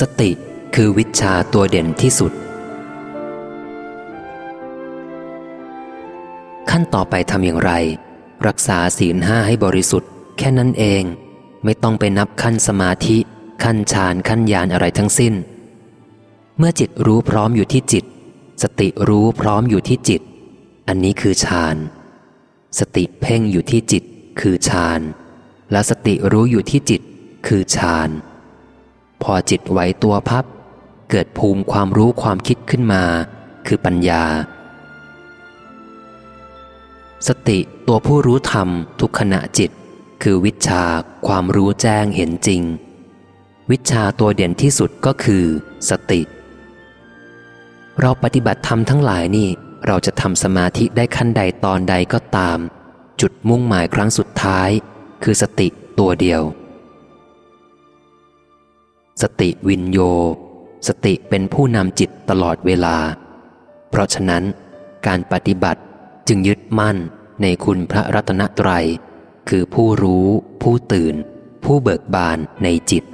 สติคือวิชาตัวเด่นที่สุด ขั้นต่อไปทำอย่างไร รักษาศีลห้าให้บริสุทธิ์ แค่นั้นเอง ไม่ต้องไปนับขั้นสมาธิ ขั้นฌานขั้นญาณอะไรทั้งสิ้น เมื่อจิตรู้พร้อมอยู่ที่จิต สติรู้พร้อมอยู่ที่จิต อันนี้คือฌาน สติเพ่งอยู่ที่จิต คือฌาน และสติรู้อยู่ที่จิต คือฌาน พอจิตไหวตัวพับ เกิดภูมิความรู้ความคิดขึ้นมา คือปัญญา สติตัวผู้รู้ธรรมทุกขณะจิต คือวิชาความรู้แจ้งเห็นจริง วิชาตัวเด่นที่สุดก็คือ สติ เราปฏิบัติธรรมทั้งหลายนี่เราจะทำสมาธิได้ขั้นใดตอนใดก็ตาม จุดมุ่งหมายครั้งสุดท้าย คือสติตัวเดียว สติวินโย สติเป็นผู้นำจิตตลอดเวลา เพราะฉะนั้น การปฏิบัติจึงยึดมั่นในคุณพระรัตนตรัย คือผู้รู้ ผู้ตื่น ผู้เบิกบานในจิต